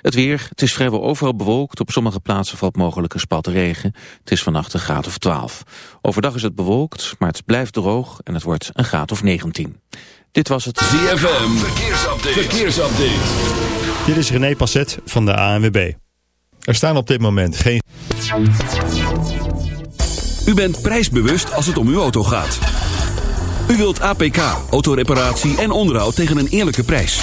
Het weer, het is vrijwel overal bewolkt. Op sommige plaatsen valt mogelijk een spat regen. Het is vannacht een graad of 12. Overdag is het bewolkt, maar het blijft droog en het wordt een graad of 19. Dit was het ZFM Verkeersupdate. Verkeersupdate. Dit is René Passet van de ANWB. Er staan op dit moment geen... U bent prijsbewust als het om uw auto gaat. U wilt APK, autoreparatie en onderhoud tegen een eerlijke prijs.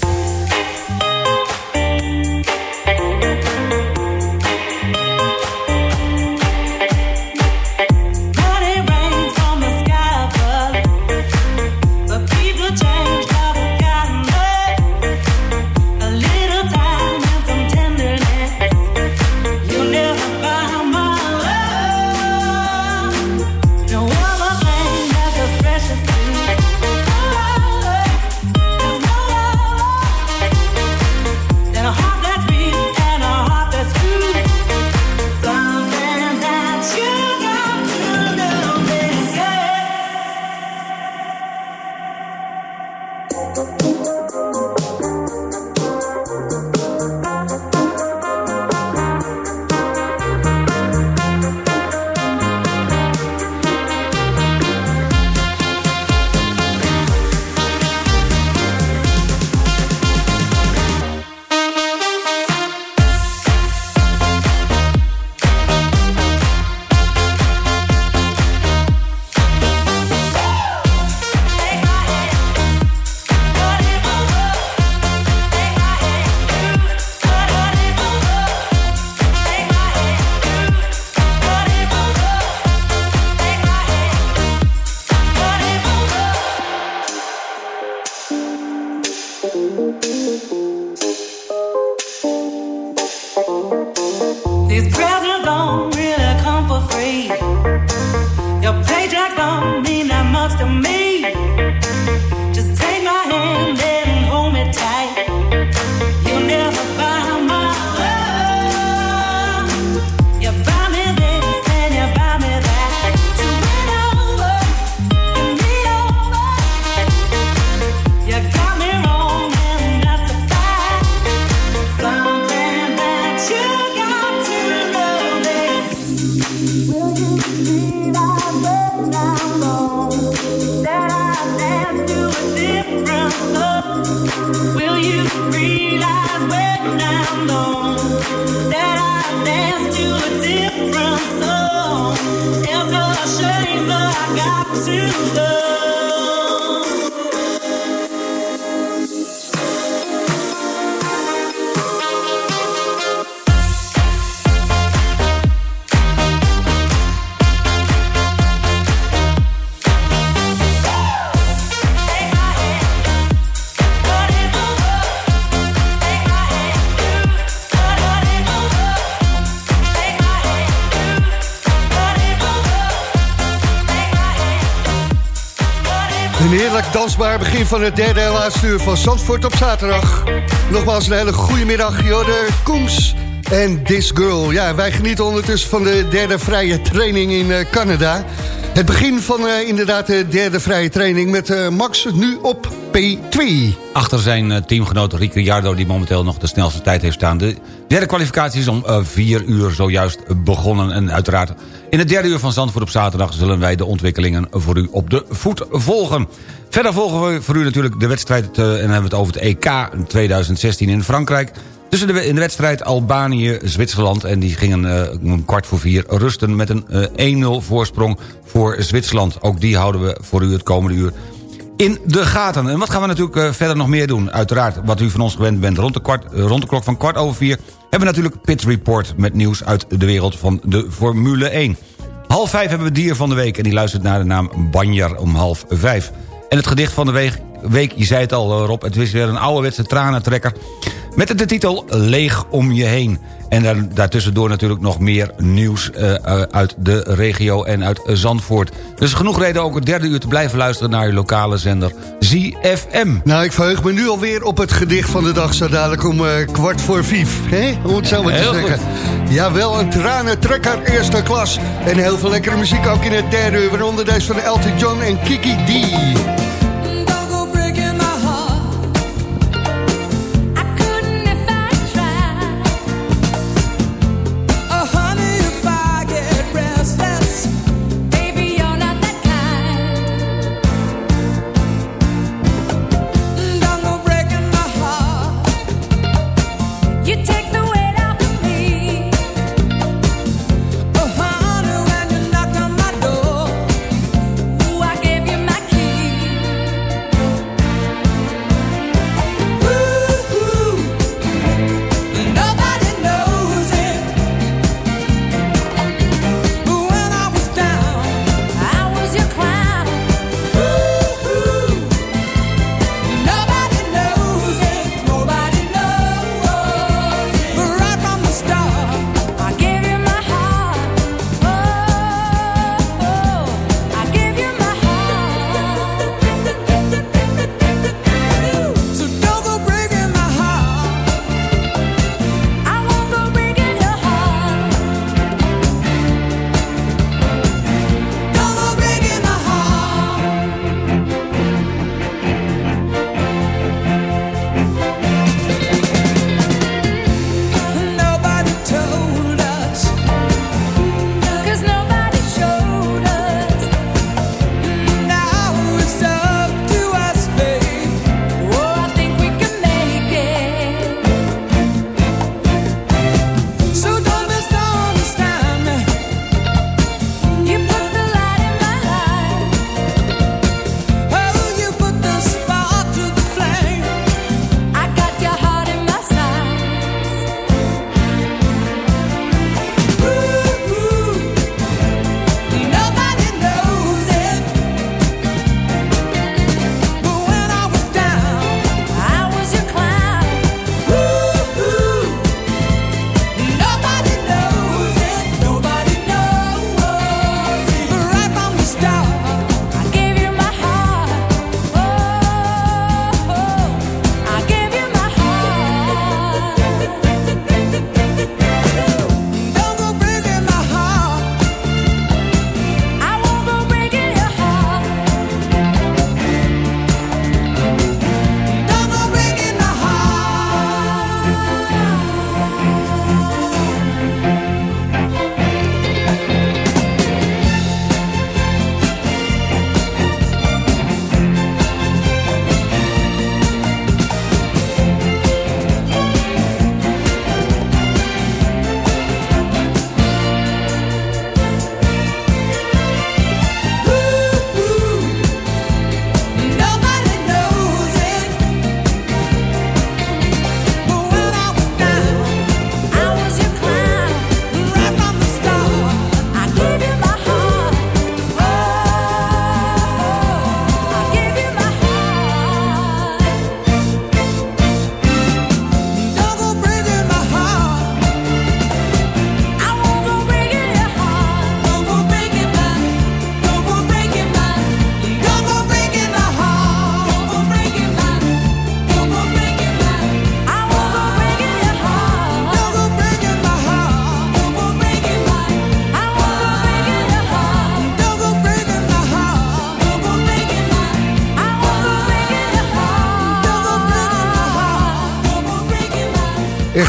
Van het derde en laatste uur van Zandvoort op zaterdag. Nogmaals een hele goede middag, Jorde Koens en This Girl. Ja, wij genieten ondertussen van de derde vrije training in eh, Canada. Het begin van eh, inderdaad de derde vrije training met eh, Max nu op P2. Achter zijn teamgenoot Rick Ricciardo... die momenteel nog de snelste tijd heeft staan. De derde kwalificatie is om 4 uur zojuist begonnen. En uiteraard in het derde uur van Zandvoort op zaterdag... zullen wij de ontwikkelingen voor u op de voet volgen. Verder volgen we voor u natuurlijk de wedstrijd... eh, en dan hebben we het over het EK 2016 in Frankrijk... Tussen de, in de wedstrijd Albanië-Zwitserland... en die gingen eh, om kwart voor vier rusten met een eh, 1-0 voorsprong voor Zwitserland. Ook die houden we voor u het komende uur in de gaten. En wat gaan we natuurlijk eh, verder nog meer doen? Uiteraard, wat u van ons gewend bent, rond de, kwart, eh, rond de klok van kwart over vier... hebben we natuurlijk Pit Report met nieuws uit de wereld van de Formule 1. Half vijf hebben we dier van de week en die luistert naar de naam Banjar om half vijf. En het gedicht van de week, week je zei het al eh, Rob, het is weer een ouderwetse tranentrekker... met de titel Leeg om je heen. En daar, daartussendoor natuurlijk nog meer nieuws eh, eh, uit de regio en uit Zandvoort. Dus genoeg reden ook het derde uur te blijven luisteren... naar je lokale zender ZFM. Nou, ik verheug me nu alweer op het gedicht van de dag... zo dadelijk om eh, kwart voor vijf. Hè? Om het zo maar te Heel zeggen. Jawel, een tranentrekker eerste klas. En heel veel lekkere muziek ook in het derde uur. Waaronder deze van Elton John en Kiki D.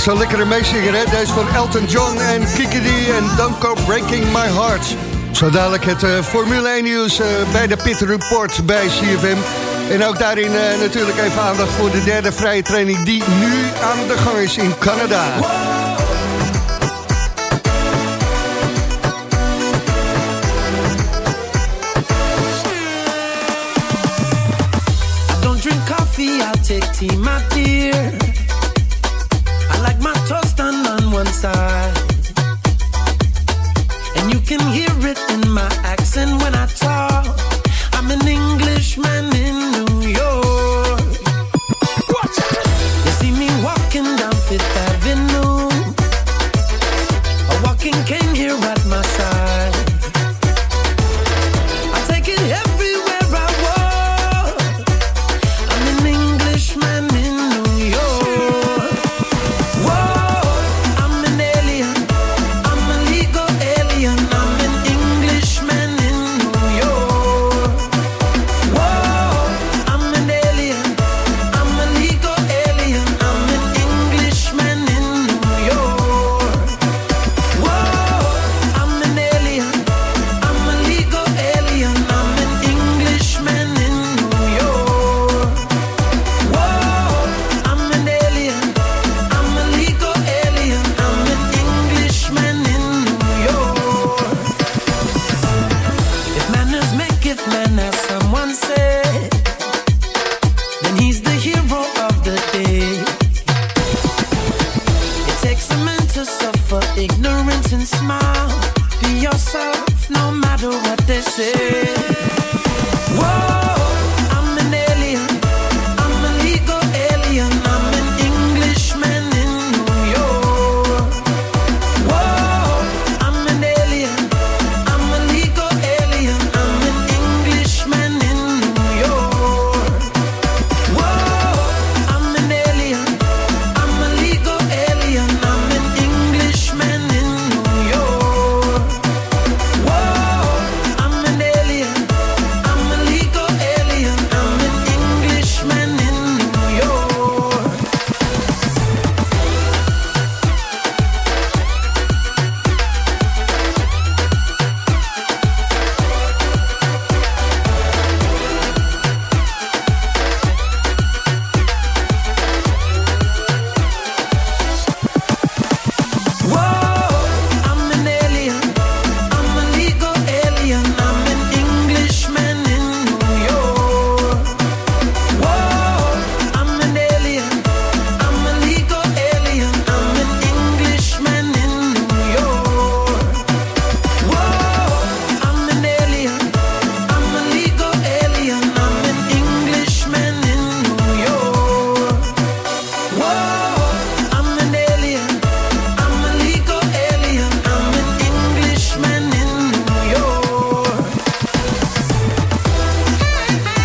Zo'n lekkere meezinger, hè? Deze van Elton John en Kiki D en Don't Go Breaking My Heart. Zo dadelijk het eh, Formule 1 nieuws eh, bij de Pit Report bij CFM. En ook daarin eh, natuurlijk even aandacht voor de derde vrije training... die nu aan de gang is in Canada.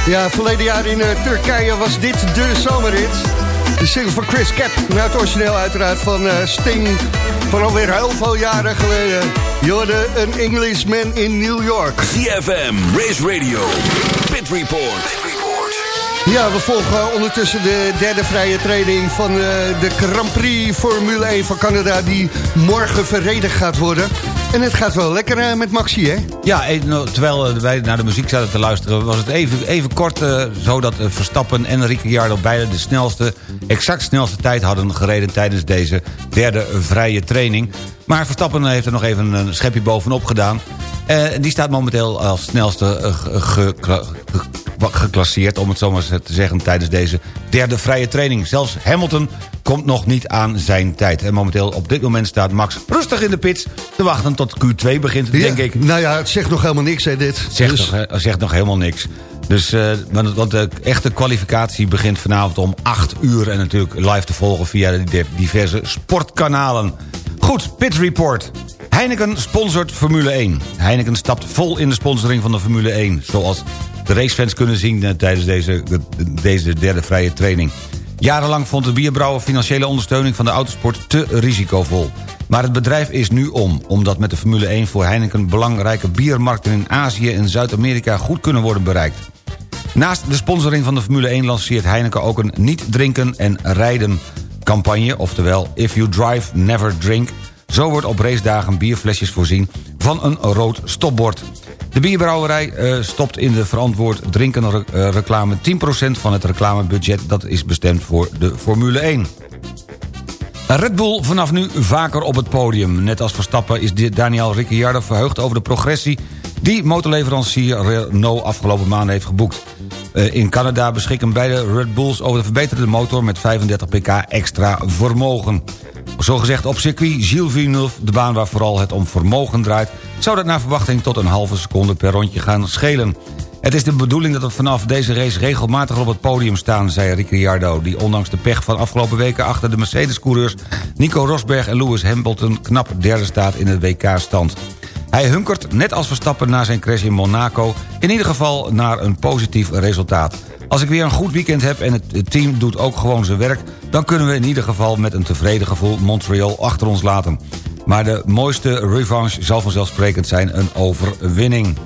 Ja, verleden jaar in eh, Turkije was dit de zomerrit. De single van Chris Cap. Nou, het origineel uiteraard van eh, Sting. Van alweer heel veel jaren geleden. Je hoorde een Englishman in New York. CFM, Race Radio, Pit Report. Ja, we volgen ondertussen de derde vrije training van eh, de Grand Prix Formule 1 van Canada... die morgen verreden gaat worden. En het gaat wel lekker eh, met Maxi, hè? Ja, eh, nou, terwijl eh, wij naar de muziek zaten te luisteren... was het even, even kort eh, zo dat Verstappen en Ricciardo... beide de snelste, exact snelste tijd hadden gereden... tijdens deze derde vrije training. Maar Verstappen heeft er nog even een schepje bovenop gedaan. Eh, die staat momenteel als snelste eh, ge- geclasseerd... om het zo maar te zeggen, tijdens deze derde vrije training. Zelfs Hamilton komt nog niet aan zijn tijd. En momenteel op dit moment staat Max rustig in de pits... te wachten tot Q2 begint, denk ik. Nou ja, het zegt nog helemaal niks, hè, dit. Zegt, Dus- nog, eh, zegt nog helemaal niks. Dus, eh, want, de echte kwalificatie begint vanavond om 8 uur... en natuurlijk live te volgen via de di- diverse sportkanalen. Goed, Pit Report. Heineken sponsort Formule 1. Heineken stapt vol in de sponsoring van de Formule 1... zoals de racefans kunnen zien eh, tijdens deze, de- deze derde vrije training. Jarenlang vond de bierbrouwer financiële ondersteuning van de autosport te risicovol. Maar het bedrijf is nu om, omdat met de Formule 1 voor Heineken belangrijke biermarkten in Azië en Zuid-Amerika goed kunnen worden bereikt. Naast de sponsoring van de Formule 1 lanceert Heineken ook een niet drinken en rijden campagne, oftewel If You Drive, Never Drink... zo wordt op racedagen bierflesjes voorzien van een rood stopbord. De bierbrouwerij eh, stopt in de verantwoord drinken eh, reclame 10% van het reclamebudget... dat is bestemd voor de Formule 1. Red Bull vanaf nu vaker op het podium. Net als Verstappen is Daniel Ricciardo verheugd over de progressie... die motorleverancier Renault afgelopen maanden heeft geboekt. Eh, In Canada beschikken beide Red Bulls over de verbeterde motor... met 35 pk extra vermogen. Zogezegd op circuit Gilles Villeneuve, de baan waar vooral het om vermogen draait... zou dat naar verwachting tot een halve seconde per rondje gaan schelen. Het is de bedoeling dat we vanaf deze race regelmatig op het podium staan... zei Ricciardo, die ondanks de pech van afgelopen weken... achter de Mercedes-coureurs Nico Rosberg en Lewis Hamilton... knap derde staat in het WK-stand. Hij hunkert, net als Verstappen na zijn crash in Monaco... in ieder geval naar een positief resultaat. Als ik weer een goed weekend heb en het team doet ook gewoon zijn werk... dan kunnen we in ieder geval met een tevreden gevoel Montreal achter ons laten. Maar de mooiste revanche zal vanzelfsprekend zijn een overwinning.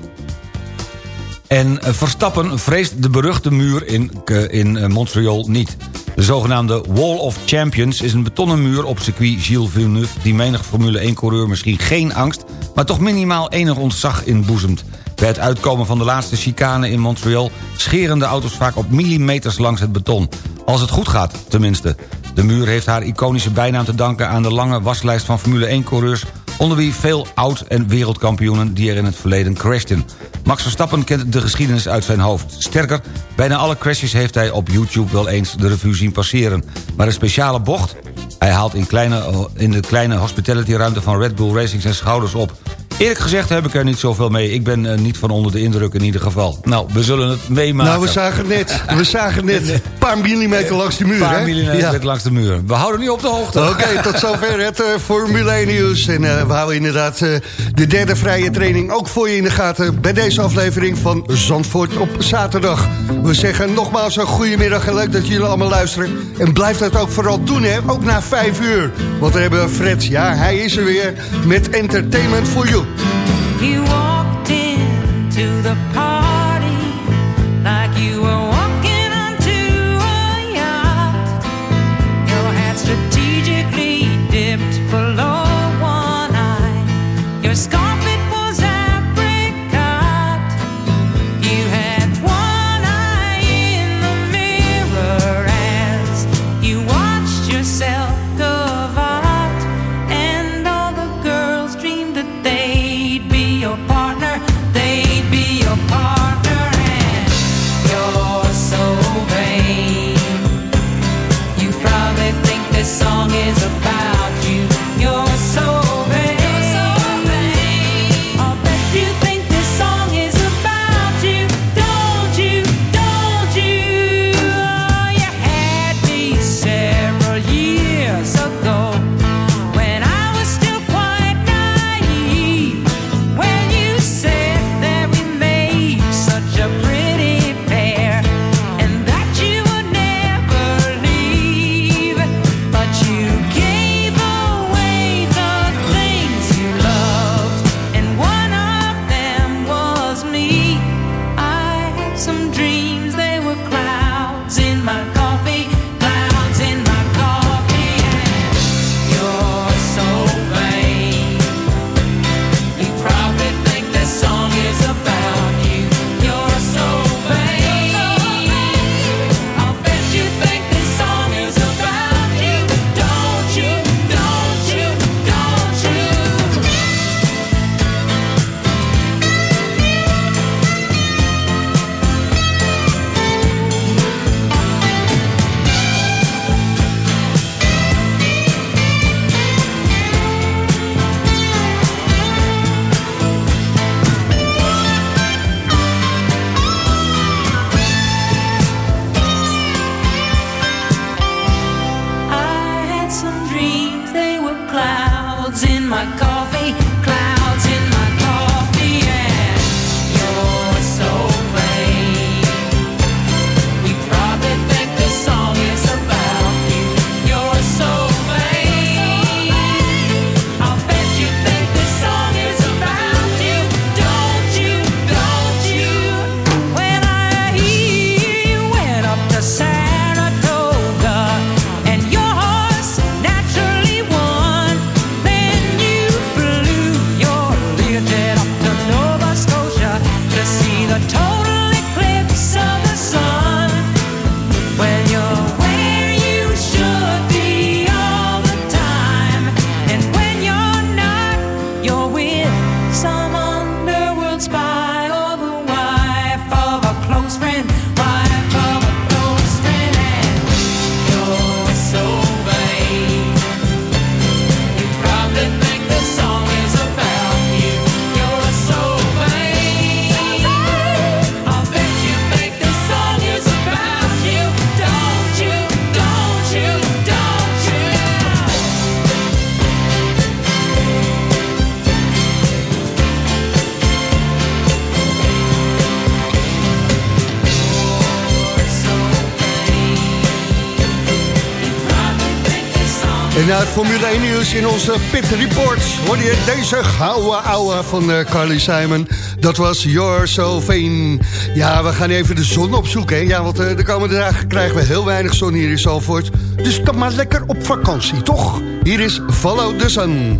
En Verstappen vreest de beruchte muur in, eh, in eh, Montreal niet. De zogenaamde Wall of Champions is een betonnen muur op circuit Gilles Villeneuve... die menig Formule 1-coureur misschien geen angst... maar toch minimaal enig ontzag inboezemt. Bij het uitkomen van de laatste chicane in Montreal... scheren de auto's vaak op millimeters langs het beton. Als het goed gaat, tenminste. De muur heeft haar iconische bijnaam te danken aan de lange waslijst van Formule 1-coureurs... onder wie veel oud- en wereldkampioenen die er in het verleden crashten. Max Verstappen kent de geschiedenis uit zijn hoofd. Sterker, bijna alle crashes heeft hij op YouTube wel eens de revue zien passeren. Maar een speciale bocht? Hij haalt in, kleine, in de kleine hospitality-ruimte van Red Bull Racing zijn schouders op. Eerlijk gezegd heb ik er niet zoveel mee. Ik ben eh, niet van onder de indruk in ieder geval. Nou, we zullen het meemaken. Nou, we zagen het net. We zagen het net. Een paar millimeter langs de muur, Een paar hè? millimeter Ja. langs de muur. We houden nu op de hoogte. Oké, tot zover het eh, Formule 1 nieuws. En eh, we houden inderdaad de derde vrije training ook voor je in de gaten... bij deze aflevering van Zandvoort op zaterdag. We zeggen nogmaals een goedemiddag en leuk dat jullie allemaal luisteren. En blijf dat ook vooral doen, hè? ook na vijf uur. Want dan hebben we Fred, ja, hij is er weer met Entertainment for You. You walked into the party En na het Formule 1 nieuws in onze Pit Reports... hoorde je deze gouden ouwe van eh, Carly Simon. Dat was You're So. Ja, we gaan even de zon opzoeken. Ja, want eh, de komende dagen krijgen we heel weinig zon hier in Zalvoort. Dus kom maar lekker op vakantie, toch? Hier is Follow the Sun.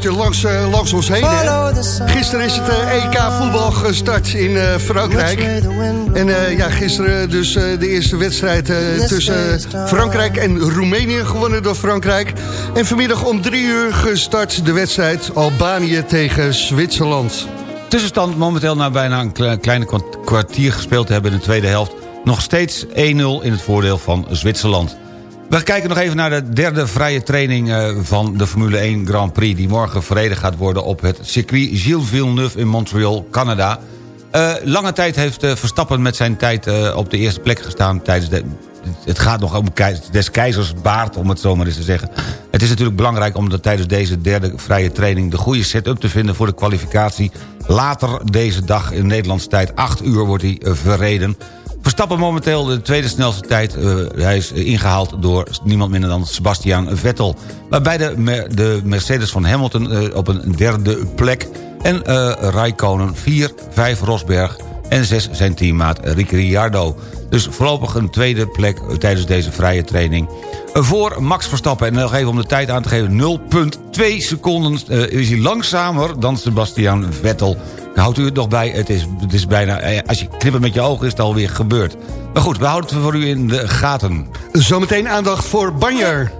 Beetje langs, eh, langs ons heen. Hè? Gisteren is het eh, EK voetbal gestart in eh, Frankrijk. En ja, gisteren dus de eerste wedstrijd tussen Frankrijk en Roemenië gewonnen door Frankrijk. En vanmiddag om drie uur gestart de wedstrijd Albanië tegen Zwitserland. Tussenstand momenteel na bijna een kle- kleine kwart- kwartier gespeeld te hebben in de tweede helft. Nog steeds 1-0 in het voordeel van Zwitserland. We kijken nog even naar de derde vrije training eh, van de Formule 1 Grand Prix... die morgen verreden gaat worden op het circuit Gilles Villeneuve in Montreal, Canada. Eh, lange tijd heeft eh, Verstappen met zijn tijd op de eerste plek gestaan tijdens de... Het gaat nog om des keizers baard, om het zo maar eens te zeggen. Het is natuurlijk belangrijk om tijdens deze derde vrije training... de goede setup te vinden voor de kwalificatie. Later deze dag in Nederlandse tijd, 8 uur, wordt hij verreden. Verstappen momenteel de tweede snelste tijd. Eh, hij is ingehaald door niemand minder dan Sebastian Vettel. Waarbij de, de Mercedes van Hamilton eh, op een derde plek... en eh Raikkonen 4, 5 Rosberg en 6 zijn teammaat Ricciardo. Dus voorlopig een tweede plek tijdens deze vrije training. Voor Max Verstappen, en nog even om de tijd aan te geven... 0,2 seconden is hij langzamer dan Sebastian Vettel. Houdt u het nog bij, het is, het is bijna... eh, Als je knippert met je ogen is het alweer gebeurd. Maar goed, we houden het voor u in de gaten. Zometeen aandacht voor Banjer.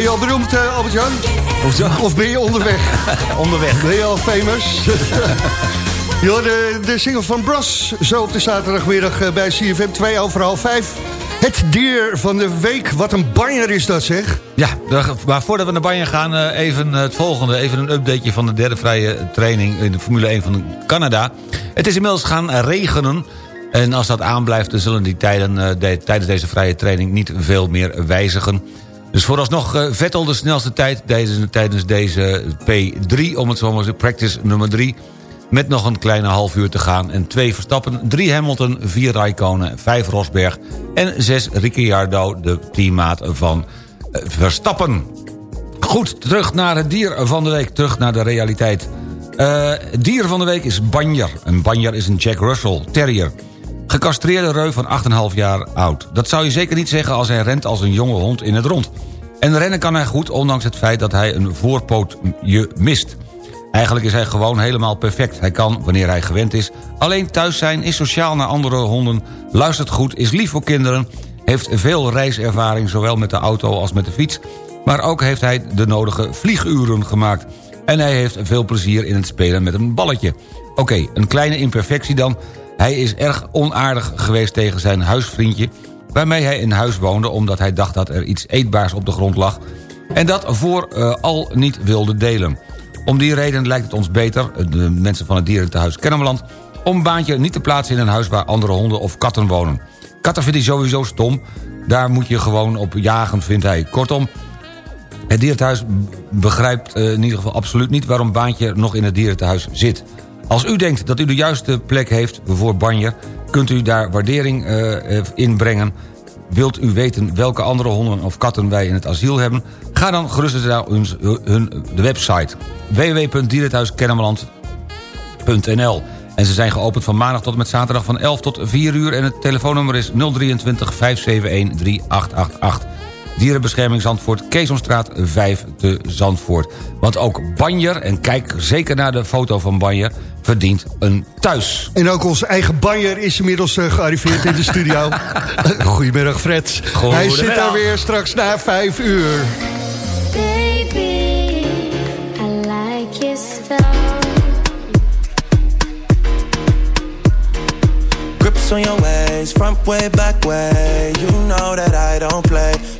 Ben je al beroemd, eh, Albert-Jan? Of ben je onderweg? Onderweg. Ben je al famous? Joh, de, de single van Bros. Zo op de zaterdagmiddag eh, bij CFM 2 over half 5. Het dier van de week. Wat een banjer is dat, zeg. Ja, maar voordat we naar Bayern gaan, eh, even het volgende. Even een updateje van de derde vrije training in de Formule 1 van Canada. Het is inmiddels gaan regenen. En als dat aanblijft, dan zullen die tijden de- tijdens deze vrije training niet veel meer wijzigen. Dus vooralsnog eh, Vettel de snelste tijd tijdens, deze P3, om het zo maar te practice nummer 3. Met nog een kleine half uur te gaan. En twee Verstappen, drie Hamilton, vier Raikkonen, vijf Rosberg... en zes Ricciardo, de teammaat van eh, Verstappen. Goed, terug naar het dier van de week. Terug naar de realiteit. Het dier van de week is Banjer. Een Banjer is een Jack Russell Terrier. Gecastreerde reu van 8,5 jaar oud. Dat zou je zeker niet zeggen als hij rent als een jonge hond in het rond. En rennen kan hij goed, ondanks het feit dat hij een voorpootje mist. Eigenlijk is hij gewoon helemaal perfect. Hij kan, wanneer hij gewend is, alleen thuis zijn... is sociaal naar andere honden, luistert goed, is lief voor kinderen... heeft veel reiservaring, zowel met de auto als met de fiets... maar ook heeft hij de nodige vlieguren gemaakt. En hij heeft veel plezier in het spelen met een balletje. Oké, een kleine imperfectie dan. Hij is erg onaardig geweest tegen zijn huisvriendje... waarmee hij in huis woonde omdat hij dacht dat er iets eetbaars op de grond lag... en dat voor eh, al niet wilde delen. Om die reden lijkt het ons beter, de mensen van het dierentehuis Kennemerland... om baantje niet te plaatsen in een huis waar andere honden of katten wonen. Katten vindt hij sowieso stom. Daar moet je gewoon op jagen, vindt hij. Kortom, het dierentehuis begrijpt eh, in ieder geval absoluut niet... waarom Baantje nog in het dierentehuis zit. Als u denkt dat u de juiste plek heeft voor Banjer... kunt u daar waardering eh, eh, inbrengen. Wilt u weten welke andere honden of katten wij in het asiel hebben... ga dan gerust naar hun, hun, de website www.dierenthuiskennemerland.nl En ze zijn geopend van maandag tot en met zaterdag van 11 tot 4 uur... en het telefoonnummer is 023 571 3888. Dierenbescherming Zandvoort, Keesomstraat 5 te Zandvoort. Want ook Banjer, en kijk zeker naar de foto van Banjer... verdient een thuis. En ook onze eigen Banjer is inmiddels eh, gearriveerd in de studio. Goedemiddag Fred. Hij zit daar weer straks na vijf uur. Baby, I like your style. Grips on your ways, front way, back way. You know that I don't play.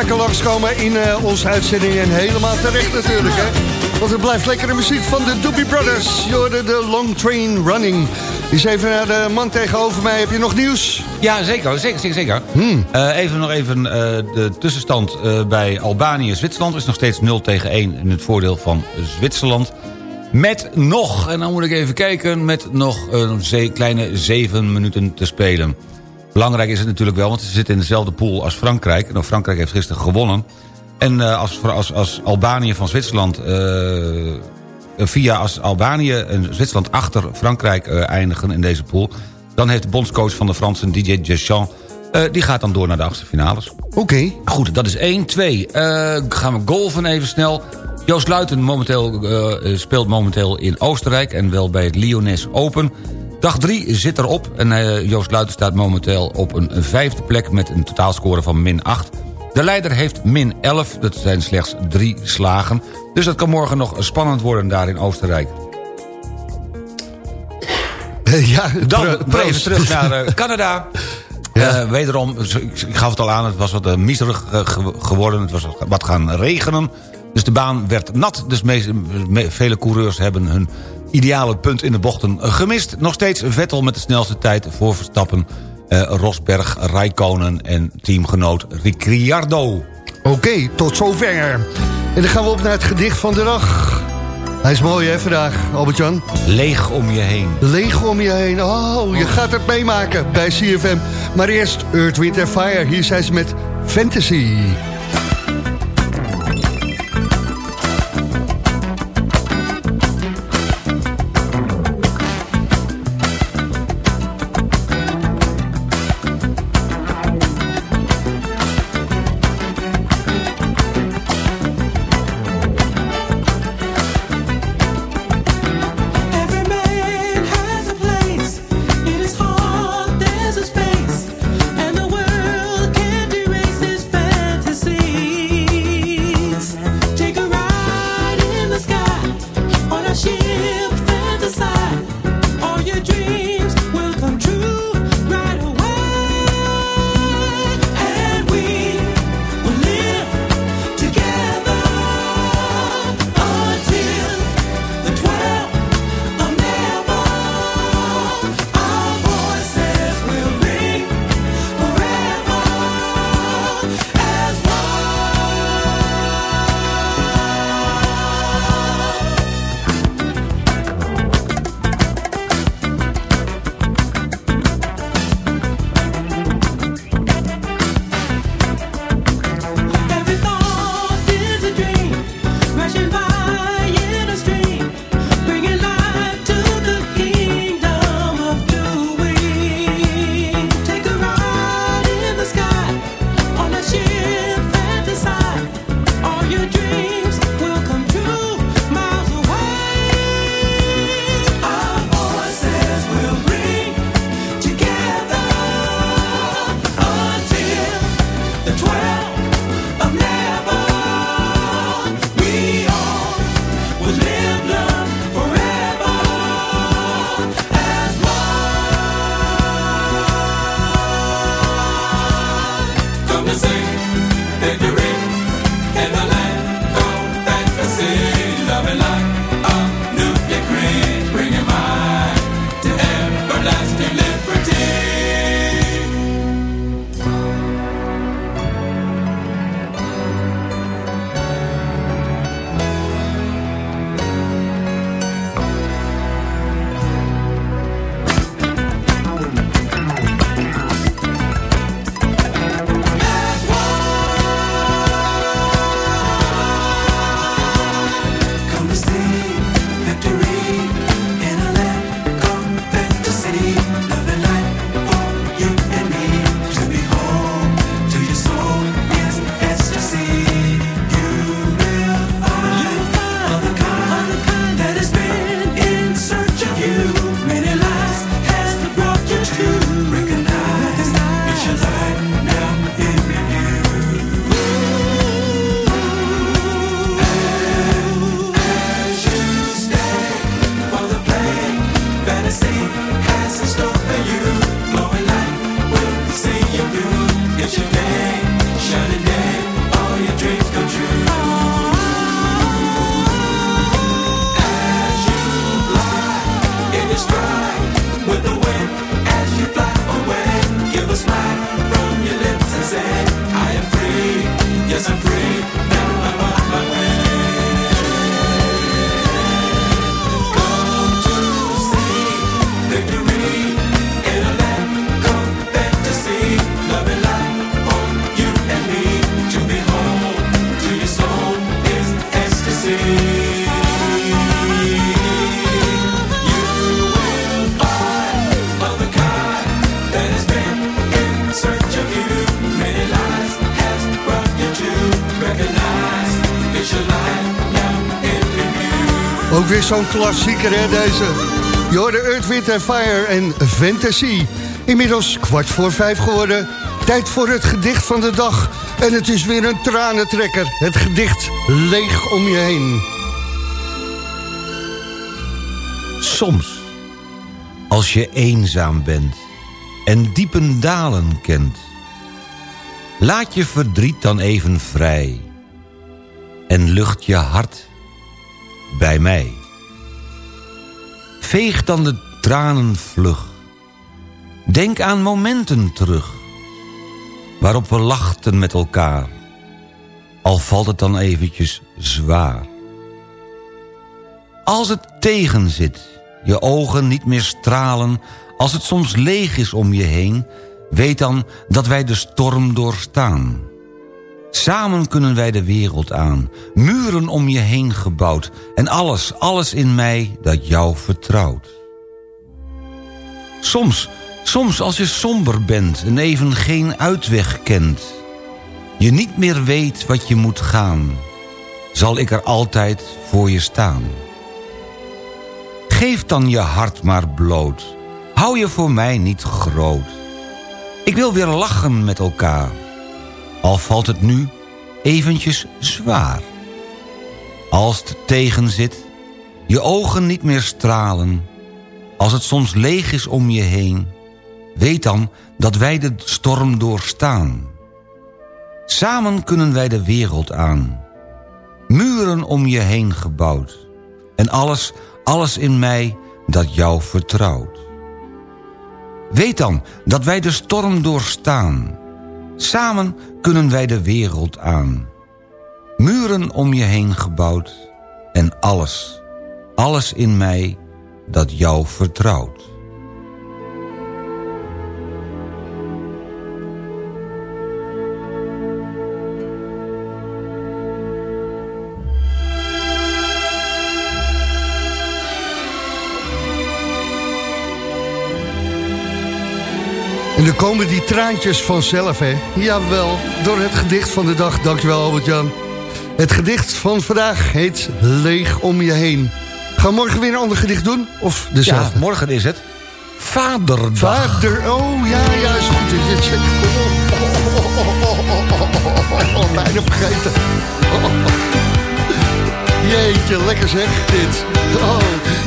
vaker langskomen in eh, onze uitzending en helemaal terecht natuurlijk, hè. Want het blijft lekkere muziek van de Doobie Brothers. Je hoorde de Long Train Running. Eens even naar de man tegenover mij. Heb je nog nieuws? Ja, zeker. zeker, zeker, zeker. Hmm. Eh, even nog even eh, de tussenstand bij Albanië-Zwitserland. is nog steeds 0 tegen 1 in het voordeel van Zwitserland. Met nog, en dan moet ik even kijken... met nog een kleine 7 minuten te spelen. Belangrijk is het natuurlijk wel, want ze zitten in dezelfde pool als Frankrijk. Nou, Frankrijk heeft gisteren gewonnen. En eh, als, als, als Albanië van Zwitserland... eh, via als Albanië en Zwitserland achter Frankrijk eh, eindigen in deze pool... dan heeft de bondscoach van de Fransen, DJ Deschamps... eh, die gaat dan door naar de achtste finales. Oké. Goed, dat is 1. 2. Eh, gaan we golven even snel. Joost Luiten momenteel, eh, speelt momenteel in Oostenrijk... en wel bij het Lyonnais Open. Dag 3 zit erop en eh, Joost Luiten staat momenteel op een vijfde plek... met een totaalscore van min 8. De leider heeft min 11, dat zijn slechts drie slagen. Dus dat kan morgen nog spannend worden daar in Oostenrijk. ja, Dan pro- even terug naar eh, Canada. Eh, wederom, ik, gaf het al aan, het was wat miserig eh, ge- geworden. Het was wat gaan regenen. Dus de baan werd nat. Dus vele coureurs hebben hun ideale punt in de bochten gemist. Nog steeds Vettel met de snelste tijd voor Verstappen. eh, Rosberg, Raikkonen en teamgenoot Ricciardo. Oké, tot zover. En dan gaan we op naar het gedicht van de dag. Hij is mooi hè vandaag, Albert-Jan. Leeg om je heen. Leeg om je heen. Oh, je gaat het meemaken bij CFM. Maar eerst Earth, Wind Fire. Hier zijn ze met Fantasy. Zo'n klassieker, hè, deze. Je hoorde Earth, Wind Fire en Fantasy. Inmiddels kwart voor vijf geworden. Tijd voor het gedicht van de dag. En het is weer een tranentrekker. Het gedicht Leeg om je heen. Soms, als je eenzaam bent en diepen dalen kent... laat je verdriet dan even vrij en lucht je hart bij mij. Veeg dan de tranen vlug. Denk aan momenten terug, waarop we lachten met elkaar. Al valt het dan eventjes zwaar. Als het tegen zit, je ogen niet meer stralen... als het soms leeg is om je heen... weet dan dat wij de storm doorstaan. Samen kunnen wij de wereld aan, muren om je heen gebouwd... en alles, alles in mij dat jou vertrouwt. Soms, soms als je somber bent en even geen uitweg kent... je niet meer weet wat je moet gaan... zal ik er altijd voor je staan. Geef dan je hart maar bloot. Hou je voor mij niet groot. Ik wil weer lachen met elkaar. Al valt het nu eventjes zwaar. Als het tegen zit, je ogen niet meer stralen... als het soms leeg is om je heen... weet dan dat wij de storm doorstaan. Samen kunnen wij de wereld aan. Muren om je heen gebouwd. En alles, alles in mij dat jou vertrouwt. Weet dan dat wij de storm doorstaan. Samen kunnen wij de wereld aan. Muren om je heen gebouwd. En alles, alles in mij dat jou vertrouwt. En dan komen die traantjes vanzelf, hè? Jawel, door het gedicht van de dag. Dankjewel, Albert-Jan. Het gedicht van vandaag heet Leeg om je heen. Gaan we morgen weer een ander gedicht doen? Of Ja, dezelfde? morgen is het Vaderdag. Vader, oh ja, ja, is goed. Is het, oh, bijna vergeten. Jeetje, lekker zeg, dit. Oh,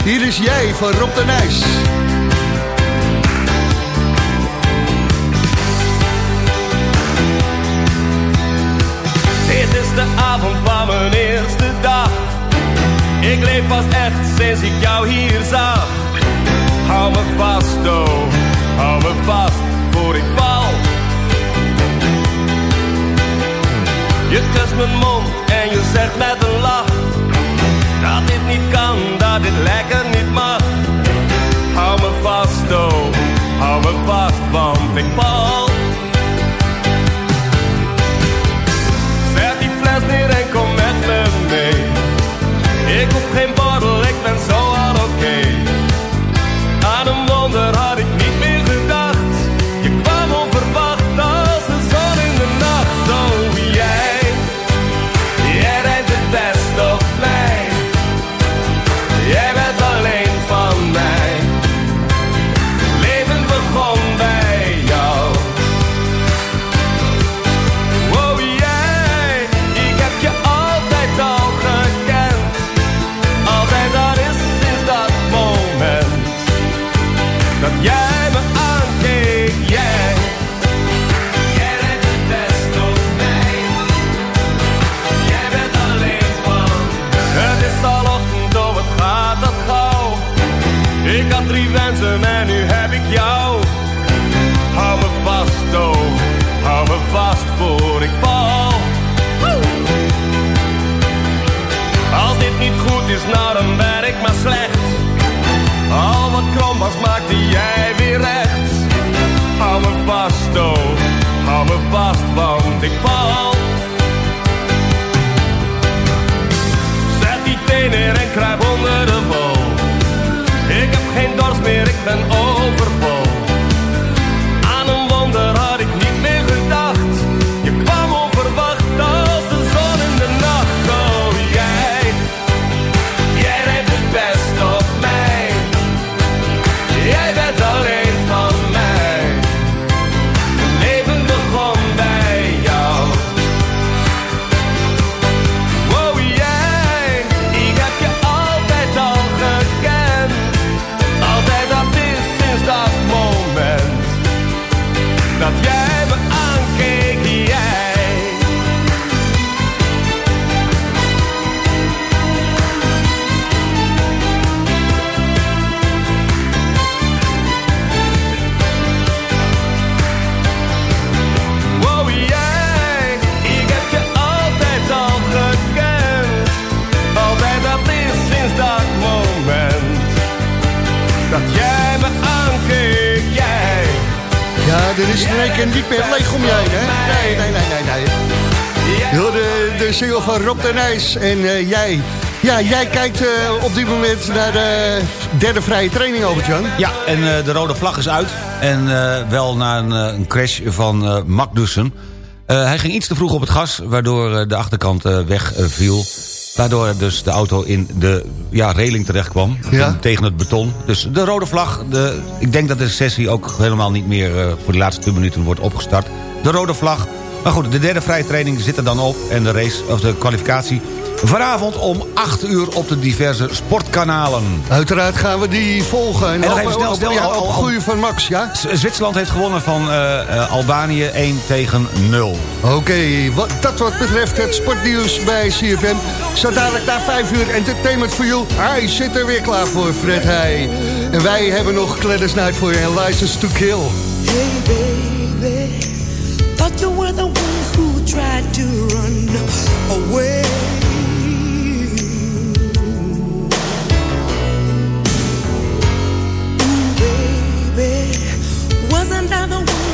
hier is jij van Rob de Nijs. Avond van mijn eerste dag. Ik leef pas echt sinds ik jou hier zag. Hou me vast, oh, hou me vast voor ik val. Je kust mijn mond en je zegt met een lach dat dit niet kan, dat dit lekker niet mag. Hou me vast, oh, hou me vast, want ik val. niet goed is, nou, naar een werk, maar slecht. Al wat krom was, maakte jij weer recht. Hou me vast, oh, hou me vast, want ik val. Zet die teen en kruip onder de wol. Ik heb geen dorst meer, ik ben over. Is er een keer niet meer leeg om heen, hè? Nee, nee, nee, nee, nee. Hoorde de single van Rob de Nijs en eh, jij. Ja, jij kijkt eh, op dit moment naar de derde vrije training, Albert-Jan. Ja, en eh, de rode vlag is uit. En wel na een, een crash van Magnussen. Hij ging iets te vroeg op het gas, waardoor de achterkant wegviel. Waardoor dus de auto in de ja, reling terecht kwam. Ja. Tegen het beton. Dus de rode vlag. De, ik denk dat de sessie ook helemaal niet meer eh, voor de laatste 10 minuten wordt opgestart. De rode vlag. Maar goed, de derde vrije training zit er dan op. En de race, of de kwalificatie vanavond om 8 uur op de diverse sportkanalen. Uiteraard gaan we die volgen. En, nog op, even snel, snel, ja, al- goeie van Max, ja? Z- Zwitserland heeft gewonnen van eh, eh, Albanië 1 tegen 0. Oké, wat, dat wat betreft het sportnieuws bij CFM. Zo dadelijk na 5 uur Entertainment for You. Hij zit er weer klaar voor, Fred Heij. En wij hebben nog Gladys Night voor je en License to Kill. Hey baby, thought you were the one who tried to run away. Wasn't I the one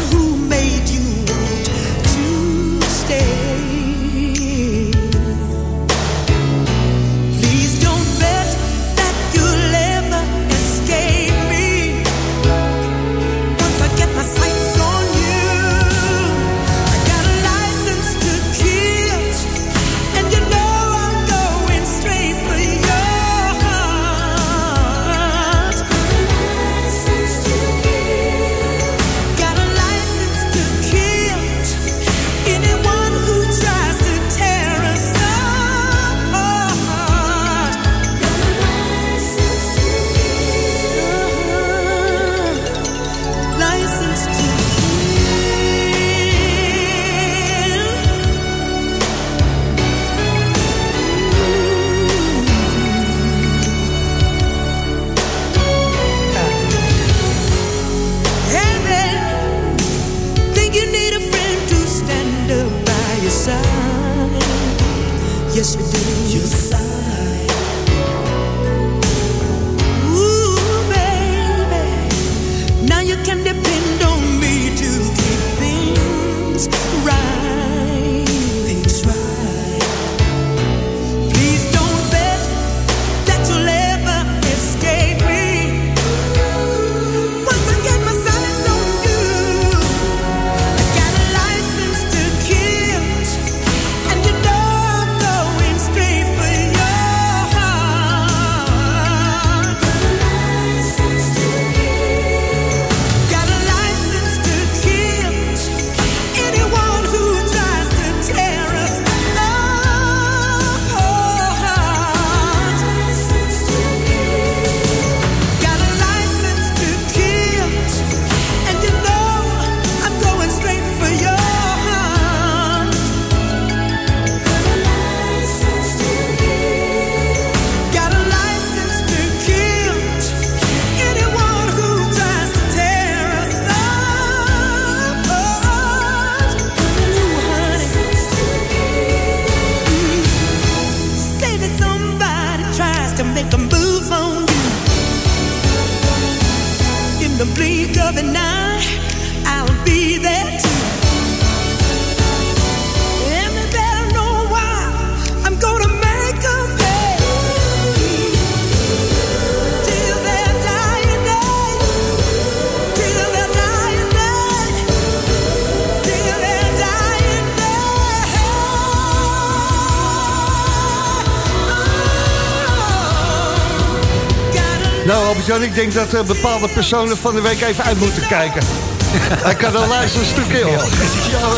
Albert-Jan, ik denk dat eh, bepaalde personen van de week even uit moeten kijken. Hij kan een License to Kill.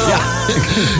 Ja.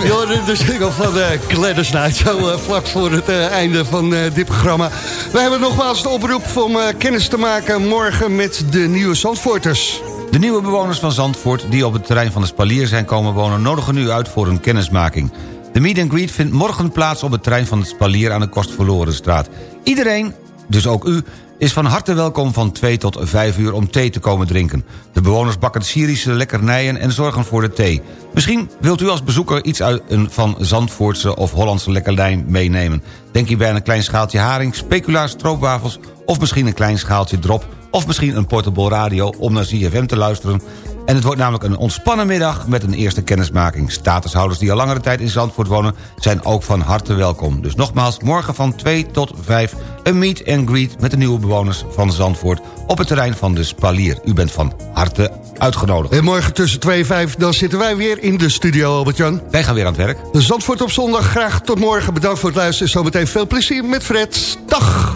Je hoorde de single van uh, Gladys Knight, zo eh, vlak voor het eh, einde van eh, dit programma. We hebben nogmaals de oproep om eh, kennis te maken morgen met de nieuwe Zandvoorters. De nieuwe bewoners van Zandvoort die op het terrein van de Spalier zijn komen wonen... nodigen nu uit voor een kennismaking. De meet and greet vindt morgen plaats op het terrein van het Spalier aan de Kostverlorenstraat. Iedereen, dus ook u, is van harte welkom van 2 tot 5 uur om thee te komen drinken. De bewoners bakken Syrische lekkernijen en zorgen voor de thee. Misschien wilt u als bezoeker iets uit een van Zandvoortse of Hollandse lekkernij meenemen. Denk hierbij aan een klein schaaltje haring, speculaas, stroopwafels... of misschien een klein schaaltje drop of misschien een portable radio om naar ZFM te luisteren. En het wordt namelijk een ontspannen middag met een eerste kennismaking. Statushouders die al langere tijd in Zandvoort wonen zijn ook van harte welkom. Dus nogmaals, morgen van 2 tot 5 een meet and greet met de nieuwe bewoners van Zandvoort op het terrein van de Spalier. U bent van harte uitgenodigd. En morgen tussen 2 en 5, dan zitten wij weer in de studio, Albert-Jan. Wij gaan weer aan het werk. Zandvoort op zondag, graag tot morgen. Bedankt voor het luisteren. Zometeen veel plezier met Fred. Dag!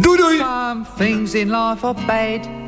Doei doei! Some things in life are bad.